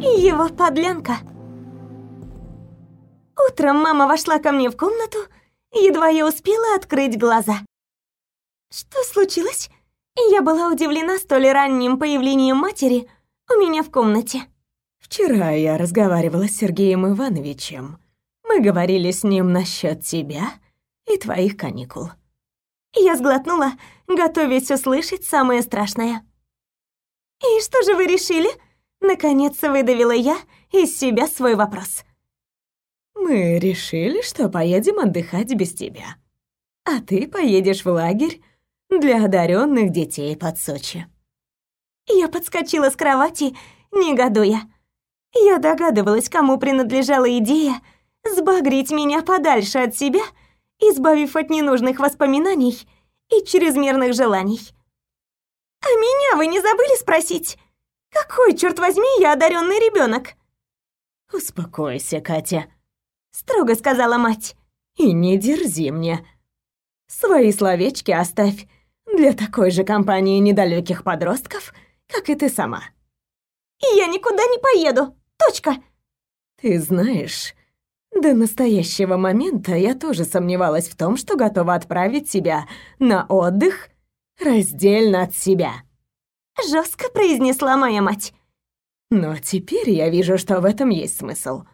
его подлянка. Утром мама вошла ко мне в комнату, едва я успела открыть глаза. Что случилось? Я была удивлена столь ранним появлением матери у меня в комнате. Вчера я разговаривала с Сергеем Ивановичем. Мы говорили с ним насчет тебя и твоих каникул. Я сглотнула, готовясь услышать самое страшное. «И что же вы решили?» Наконец выдавила я из себя свой вопрос. «Мы решили, что поедем отдыхать без тебя. А ты поедешь в лагерь для одаренных детей под Сочи». Я подскочила с кровати, негодуя. Я догадывалась, кому принадлежала идея сбагрить меня подальше от себя, избавив от ненужных воспоминаний и чрезмерных желаний. «А меня вы не забыли спросить?» Какой, черт возьми, я одаренный ребенок? Успокойся, Катя, строго сказала мать. И не дерзи мне. Свои словечки оставь для такой же компании недалеких подростков, как и ты сама. И я никуда не поеду. Точка. Ты знаешь, до настоящего момента я тоже сомневалась в том, что готова отправить тебя на отдых раздельно от себя жестко произнесла моя мать. Но теперь я вижу, что в этом есть смысл.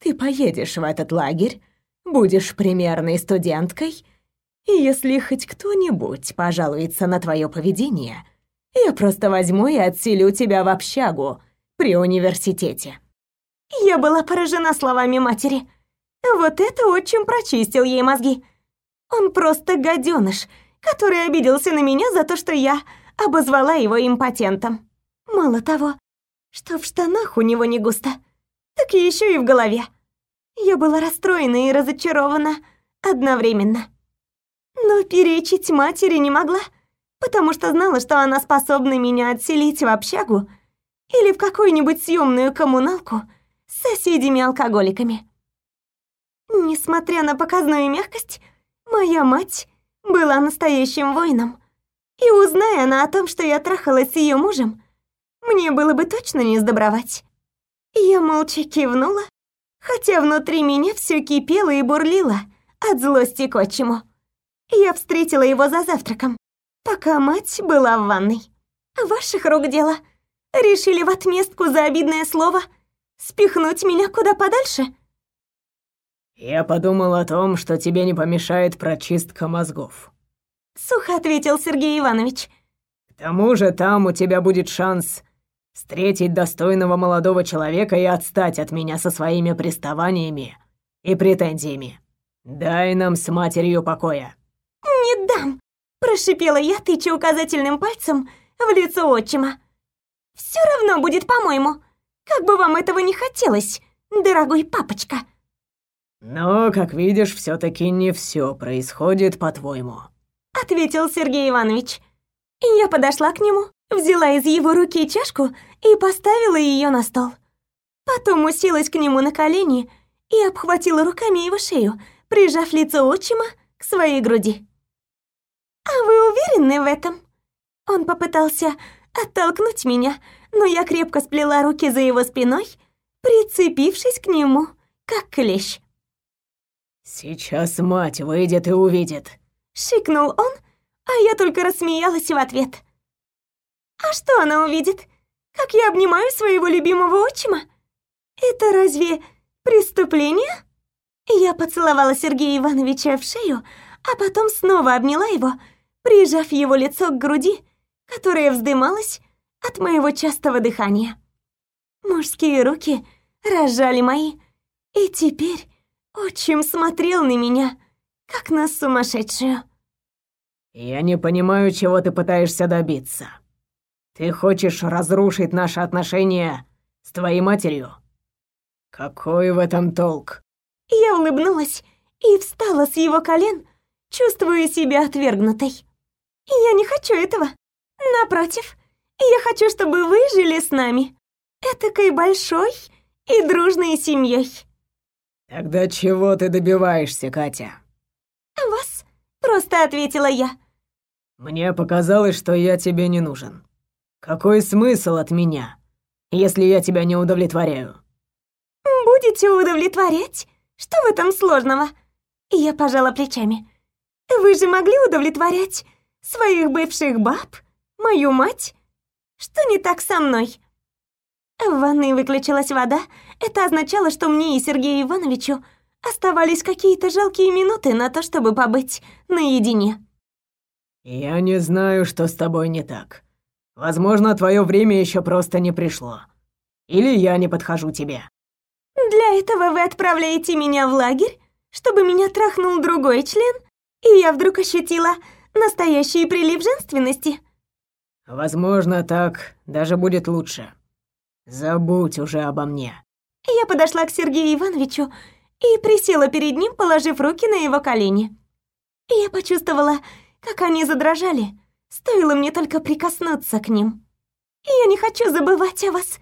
Ты поедешь в этот лагерь, будешь примерной студенткой, и если хоть кто-нибудь пожалуется на твое поведение, я просто возьму и отселю тебя в общагу при университете. Я была поражена словами матери. Вот это очень прочистил ей мозги. Он просто гаденыш, который обиделся на меня за то, что я обозвала его импотентом. Мало того, что в штанах у него не густо, так еще и в голове. Я была расстроена и разочарована одновременно. Но перечить матери не могла, потому что знала, что она способна меня отселить в общагу или в какую-нибудь съемную коммуналку с соседями-алкоголиками. Несмотря на показную мягкость, моя мать была настоящим воином, и узная она о том, что я трахалась с ее мужем, мне было бы точно не сдобровать. Я молча кивнула, хотя внутри меня все кипело и бурлило от злости к отчиму. Я встретила его за завтраком, пока мать была в ванной. Ваших рук дело. Решили в отместку за обидное слово спихнуть меня куда подальше? Я подумал о том, что тебе не помешает прочистка мозгов. Сухо ответил Сергей Иванович. К тому же там у тебя будет шанс встретить достойного молодого человека и отстать от меня со своими приставаниями и претензиями. Дай нам с матерью покоя. Не дам, прошипела я, тыча указательным пальцем в лицо отчима. Все равно будет, по-моему. Как бы вам этого не хотелось, дорогой папочка. Но, как видишь, все таки не все происходит по-твоему ответил Сергей Иванович. Я подошла к нему, взяла из его руки чашку и поставила ее на стол. Потом уселась к нему на колени и обхватила руками его шею, прижав лицо отчима к своей груди. «А вы уверены в этом?» Он попытался оттолкнуть меня, но я крепко сплела руки за его спиной, прицепившись к нему, как клещ. «Сейчас мать выйдет и увидит», Шикнул он, а я только рассмеялась в ответ. А что она увидит? Как я обнимаю своего любимого отчима? Это разве преступление? Я поцеловала Сергея Ивановича в шею, а потом снова обняла его, прижав его лицо к груди, которая вздымалась от моего частого дыхания. Мужские руки разжали мои, и теперь отчим смотрел на меня, как на сумасшедшую. Я не понимаю, чего ты пытаешься добиться. Ты хочешь разрушить наши отношения с твоей матерью? Какой в этом толк? Я улыбнулась и встала с его колен, чувствуя себя отвергнутой. Я не хочу этого. Напротив, я хочу, чтобы вы жили с нами, этакой большой и дружной семьей. Тогда чего ты добиваешься, Катя? Просто ответила я. «Мне показалось, что я тебе не нужен. Какой смысл от меня, если я тебя не удовлетворяю?» «Будете удовлетворять? Что в этом сложного?» Я пожала плечами. «Вы же могли удовлетворять своих бывших баб, мою мать? Что не так со мной?» В ванной выключилась вода. Это означало, что мне и Сергею Ивановичу оставались какие-то жалкие минуты на то, чтобы побыть наедине. «Я не знаю, что с тобой не так. Возможно, твое время еще просто не пришло. Или я не подхожу тебе». «Для этого вы отправляете меня в лагерь, чтобы меня трахнул другой член, и я вдруг ощутила настоящий прилив женственности?» «Возможно, так даже будет лучше. Забудь уже обо мне». Я подошла к Сергею Ивановичу и присела перед ним, положив руки на его колени. Я почувствовала, как они задрожали, стоило мне только прикоснуться к ним. Я не хочу забывать о вас.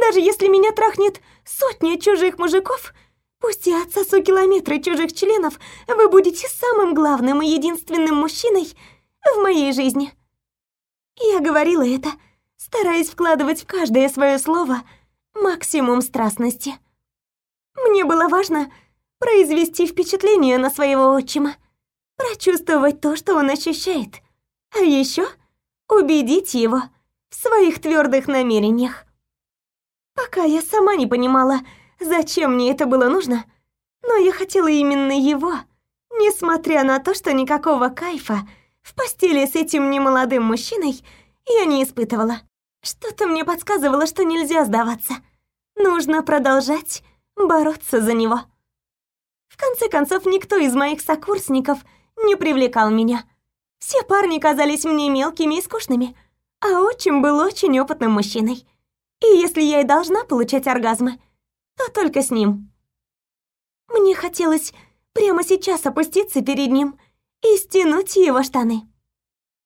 Даже если меня трахнет сотня чужих мужиков, пусть я отсосу километры чужих членов, вы будете самым главным и единственным мужчиной в моей жизни. Я говорила это, стараясь вкладывать в каждое свое слово максимум страстности. Мне было важно произвести впечатление на своего отчима, прочувствовать то, что он ощущает, а еще убедить его в своих твердых намерениях. Пока я сама не понимала, зачем мне это было нужно, но я хотела именно его, несмотря на то, что никакого кайфа в постели с этим немолодым мужчиной я не испытывала. Что-то мне подсказывало, что нельзя сдаваться. Нужно продолжать бороться за него. В конце концов, никто из моих сокурсников не привлекал меня. Все парни казались мне мелкими и скучными, а отчим был очень опытным мужчиной. И если я и должна получать оргазмы, то только с ним. Мне хотелось прямо сейчас опуститься перед ним и стянуть его штаны.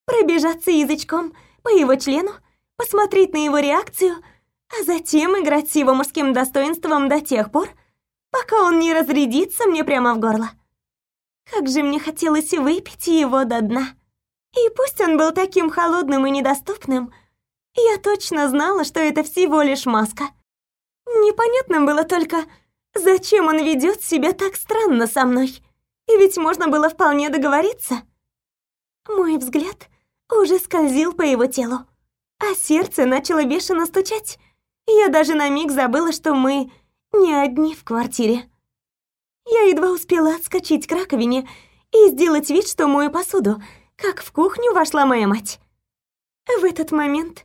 Пробежаться язычком по его члену, посмотреть на его реакцию, а затем играть с его мужским достоинством до тех пор, пока он не разрядится мне прямо в горло. Как же мне хотелось выпить его до дна. И пусть он был таким холодным и недоступным, я точно знала, что это всего лишь маска. Непонятно было только, зачем он ведет себя так странно со мной. И ведь можно было вполне договориться. Мой взгляд уже скользил по его телу, а сердце начало бешено стучать. Я даже на миг забыла, что мы не одни в квартире. Я едва успела отскочить к раковине и сделать вид, что мою посуду, как в кухню вошла моя мать. В этот момент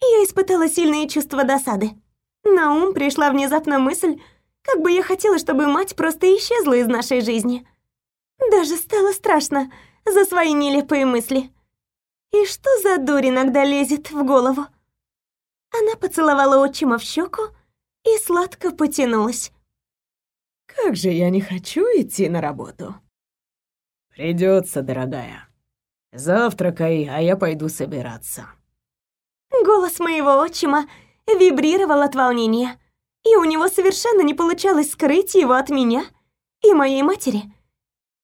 я испытала сильные чувства досады. На ум пришла внезапно мысль, как бы я хотела, чтобы мать просто исчезла из нашей жизни. Даже стало страшно за свои нелепые мысли. И что за дурь иногда лезет в голову? Она поцеловала отчима в щеку и сладко потянулась. «Как же я не хочу идти на работу!» «Придется, дорогая. Завтракай, а я пойду собираться». Голос моего отчима вибрировал от волнения, и у него совершенно не получалось скрыть его от меня и моей матери.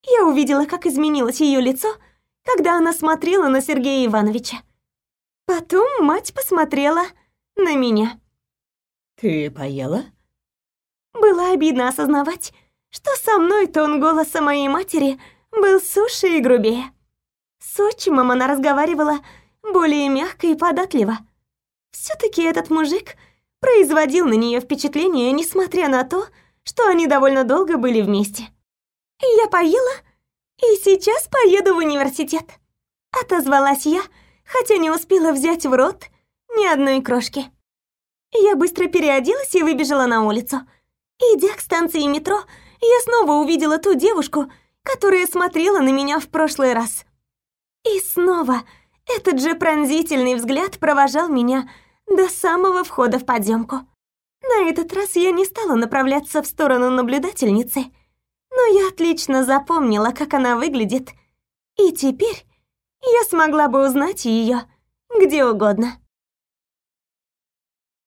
Я увидела, как изменилось ее лицо, когда она смотрела на Сергея Ивановича. Потом мать посмотрела на меня. «Ты поела?» Было обидно осознавать, что со мной тон голоса моей матери был суше и грубее. С отчимом она разговаривала более мягко и податливо. все таки этот мужик производил на нее впечатление, несмотря на то, что они довольно долго были вместе. «Я поела и сейчас поеду в университет», — отозвалась я, хотя не успела взять в рот ни одной крошки. Я быстро переоделась и выбежала на улицу. Идя к станции метро, я снова увидела ту девушку, которая смотрела на меня в прошлый раз. И снова этот же пронзительный взгляд провожал меня до самого входа в подземку. На этот раз я не стала направляться в сторону наблюдательницы, но я отлично запомнила, как она выглядит, и теперь я смогла бы узнать ее где угодно.